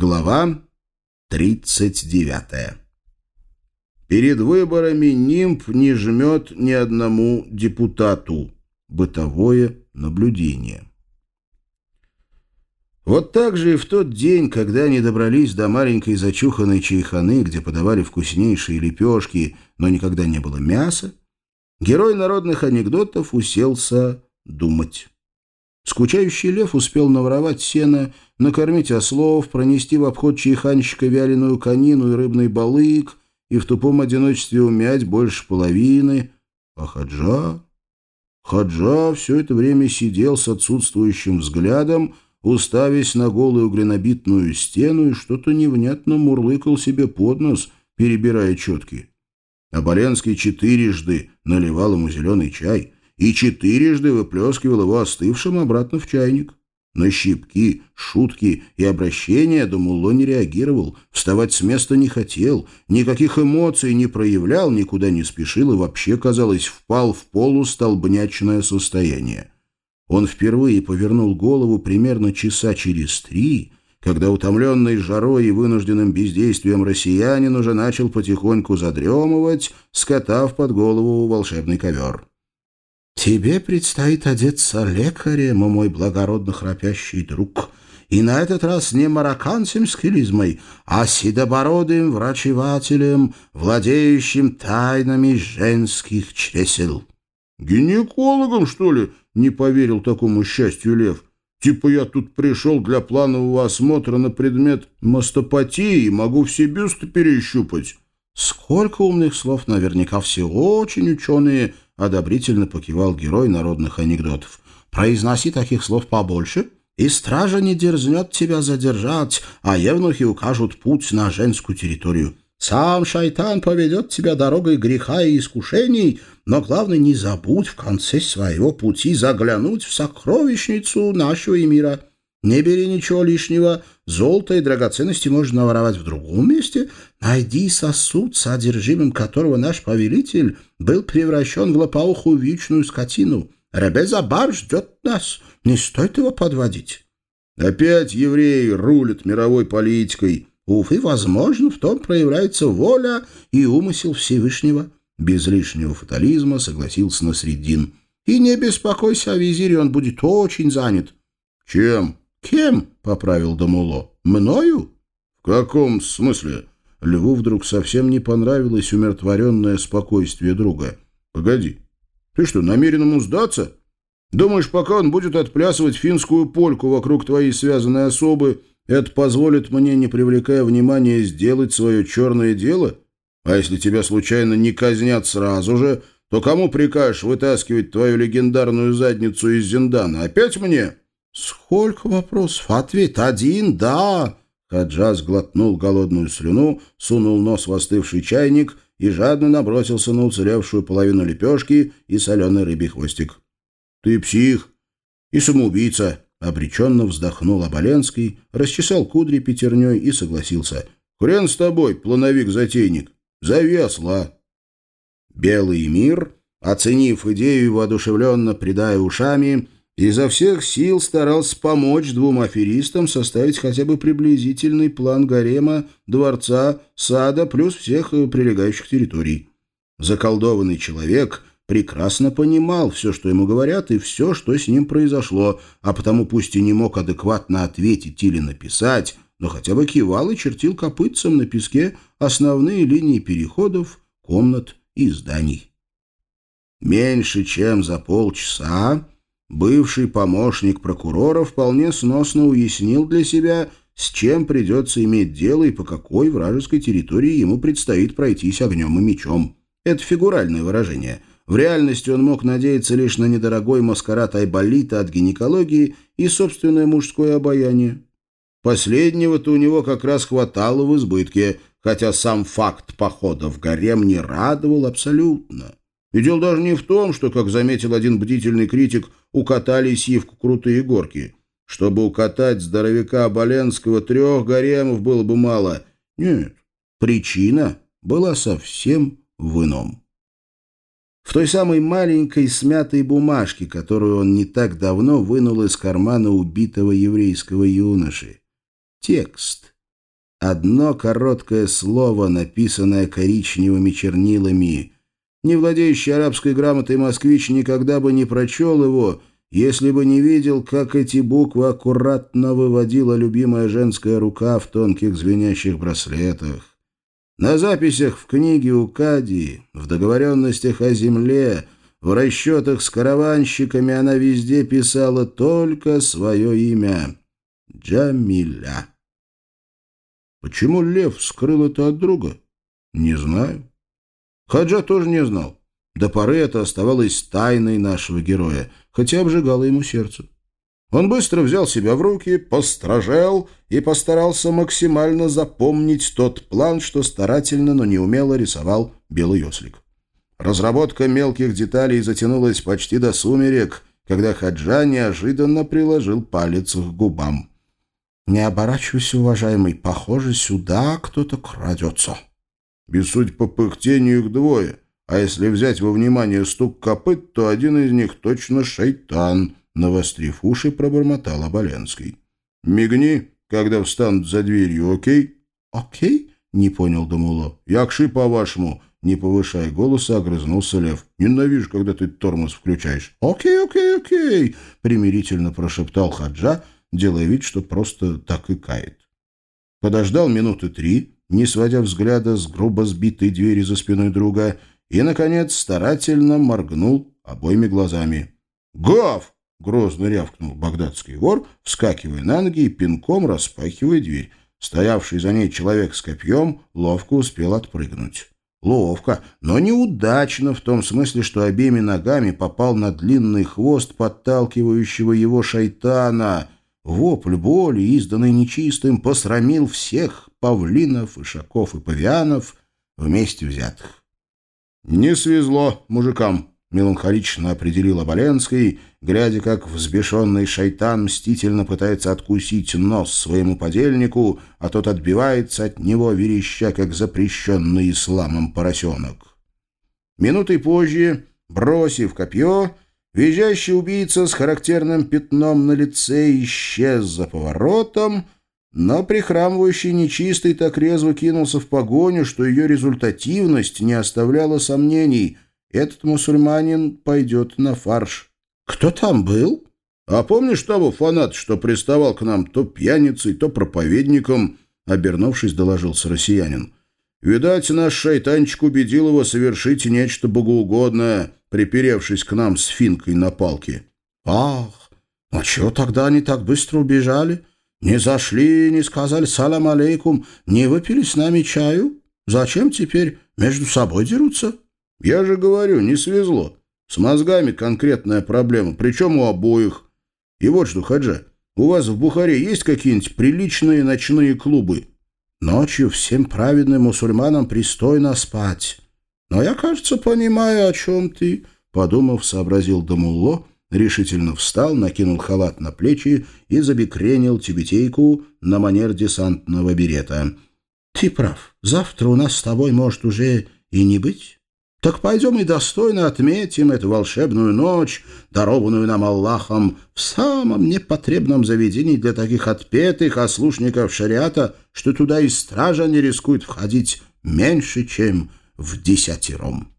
Глава 39. Перед выборами нимб не жмет ни одному депутату. Бытовое наблюдение. Вот так же и в тот день, когда они добрались до маленькой зачуханной чайханы, где подавали вкуснейшие лепешки, но никогда не было мяса, герой народных анекдотов уселся думать. Скучающий лев успел наворовать сено, накормить ослов, пронести в обход чайханщика вяленую конину и рыбный балык и в тупом одиночестве умять больше половины. А Хаджа... Хаджа все это время сидел с отсутствующим взглядом, уставясь на голую глинобитную стену и что-то невнятно мурлыкал себе под нос, перебирая четки. Боленский четырежды наливал ему зеленый чай — и четырежды выплескивал его остывшим обратно в чайник. На щипки, шутки и обращения Думулло не реагировал, вставать с места не хотел, никаких эмоций не проявлял, никуда не спешил и вообще, казалось, впал в полустолбнячное состояние. Он впервые повернул голову примерно часа через три, когда утомленный жарой и вынужденным бездействием россиянин уже начал потихоньку задремывать, скотав под голову волшебный ковер. «Тебе предстоит одеться лекарем, мой благородно храпящий друг, и на этот раз не марокканцем с хилизмой, а седобородым врачевателем, владеющим тайнами женских чресел». «Гинекологом, что ли?» — не поверил такому счастью Лев. «Типа я тут пришел для планового осмотра на предмет мастопатии и могу все бюсты перещупать». «Сколько умных слов наверняка все очень ученые одобрительно покивал герой народных анекдотов. «Произноси таких слов побольше, и стража не дерзнет тебя задержать, а евнухи укажут путь на женскую территорию. Сам шайтан поведет тебя дорогой греха и искушений, но главное не забудь в конце своего пути заглянуть в сокровищницу нашего мира». Не бери ничего лишнего. Золото и драгоценности можно воровать в другом месте. Найди сосуд, содержимым которого наш повелитель был превращен в лопоухую вечную скотину. Ребезабар ждет нас. Не стоит его подводить. Опять евреи рулят мировой политикой. Увы, возможно, в том проявляется воля и умысел Всевышнего. Без лишнего фатализма согласился Насреддин. И не беспокойся о визире, он будет очень занят. Чем? «Кем?» — поправил Дамуло. «Мною?» «В каком смысле?» Льву вдруг совсем не понравилось умиротворенное спокойствие друга. «Погоди, ты что, намерен ему сдаться? Думаешь, пока он будет отплясывать финскую польку вокруг твоей связанной особы, это позволит мне, не привлекая внимания, сделать свое черное дело? А если тебя случайно не казнят сразу же, то кому прикажешь вытаскивать твою легендарную задницу из Зиндана? Опять мне?» «Сколько вопросов? Ответ один — да!» Хаджаз глотнул голодную слюну, сунул нос в остывший чайник и жадно набросился на уцелевшую половину лепешки и соленый рыбий хвостик. «Ты псих и самоубийца!» — обреченно вздохнул Оболенский, расчесал кудри пятерней и согласился. «Хрен с тобой, плановик-затейник! Зови осла!» Белый мир, оценив идею и воодушевленно придая ушами, — изо всех сил старался помочь двум аферистам составить хотя бы приблизительный план гарема, дворца, сада плюс всех э, прилегающих территорий. Заколдованный человек прекрасно понимал все, что ему говорят, и все, что с ним произошло, а потому пусть и не мог адекватно ответить или написать, но хотя бы кивал и чертил копытцем на песке основные линии переходов, комнат и зданий. Меньше чем за полчаса Бывший помощник прокурора вполне сносно уяснил для себя, с чем придется иметь дело и по какой вражеской территории ему предстоит пройтись огнем и мечом. Это фигуральное выражение. В реальности он мог надеяться лишь на недорогой маскарад айболита от гинекологии и собственное мужское обаяние. Последнего-то у него как раз хватало в избытке, хотя сам факт похода в гарем не радовал абсолютно. И дело даже не в том, что, как заметил один бдительный критик, укатали сивку крутые горки. Чтобы укатать здоровяка Боленского трех гаремов было бы мало. Нет, причина была совсем в ином. В той самой маленькой смятой бумажке, которую он не так давно вынул из кармана убитого еврейского юноши. Текст, Одно короткое слово, написанное коричневыми чернилами. Не владеющий арабской грамотой москвич никогда бы не прочел его, если бы не видел, как эти буквы аккуратно выводила любимая женская рука в тонких звенящих браслетах. На записях в книге у Кади, в договоренностях о земле, в расчетах с караванщиками она везде писала только свое имя — Джамиля. Почему Лев скрыл это от друга? Не знаю. Хаджа тоже не знал. До поры это оставалось тайной нашего героя, хотя обжигало ему сердце. Он быстро взял себя в руки, постражел и постарался максимально запомнить тот план, что старательно, но неумело рисовал Белый Ослик. Разработка мелких деталей затянулась почти до сумерек, когда Хаджа неожиданно приложил палец к губам. «Не оборачивайся, уважаемый, похоже, сюда кто-то крадется». Без суть по пыхтению их двое, а если взять во внимание стук копыт, то один из них точно шайтан, навострив уши, пробормотал Оболенский. «Мигни, когда встанут за дверью, окей?» «Окей?» — не понял Дамуло. «Якши, по-вашему?» Не повышая голоса, огрызнулся Лев. «Ненавижу, когда ты тормоз включаешь». «Окей, окей, окей!» — примирительно прошептал Хаджа, делая вид, что просто так и кает. Подождал минуты три, не сводя взгляда с грубо сбитой двери за спиной друга, и, наконец, старательно моргнул обоими глазами. «Гав!» — грозно рявкнул багдадский вор, вскакивая на ноги и пинком распахивая дверь. Стоявший за ней человек с копьем ловко успел отпрыгнуть. Ловко, но неудачно в том смысле, что обеими ногами попал на длинный хвост подталкивающего его шайтана — Вопль боли, изданный нечистым, посрамил всех павлинов, ишаков и павианов вместе взятых. «Не свезло мужикам», — меланхолично определил Оболенский, глядя, как взбешенный шайтан мстительно пытается откусить нос своему подельнику, а тот отбивается от него, вереща, как запрещенный исламом поросенок. Минутой позже, бросив копье, Визжащий убийца с характерным пятном на лице исчез за поворотом, но прихрамывающий нечистый так резво кинулся в погоню, что ее результативность не оставляла сомнений. Этот мусульманин пойдет на фарш. «Кто там был?» «А помнишь того фанат, что приставал к нам то пьяницей, то проповедником?» Обернувшись, доложился россиянин. «Видать, наш шайтанчик убедил его совершить нечто богоугодное» приперевшись к нам с финкой на палке. «Ах, а чего тогда они так быстро убежали? Не зашли, не сказали салам алейкум, не выпили с нами чаю? Зачем теперь между собой дерутся?» «Я же говорю, не свезло. С мозгами конкретная проблема, причем у обоих. И вот что, Хаджа, у вас в Бухаре есть какие-нибудь приличные ночные клубы?» «Ночью всем праведным мусульманам пристойно спать». «Но я, кажется, понимаю, о чем ты», — подумав, сообразил Дамулло, решительно встал, накинул халат на плечи и забекренил тибетейку на манер десантного берета. «Ты прав. Завтра у нас с тобой может уже и не быть. Так пойдем и достойно отметим эту волшебную ночь, дарованную нам Аллахом, в самом непотребном заведении для таких отпетых ослушников шариата, что туда и стража не рискует входить меньше, чем в десятером.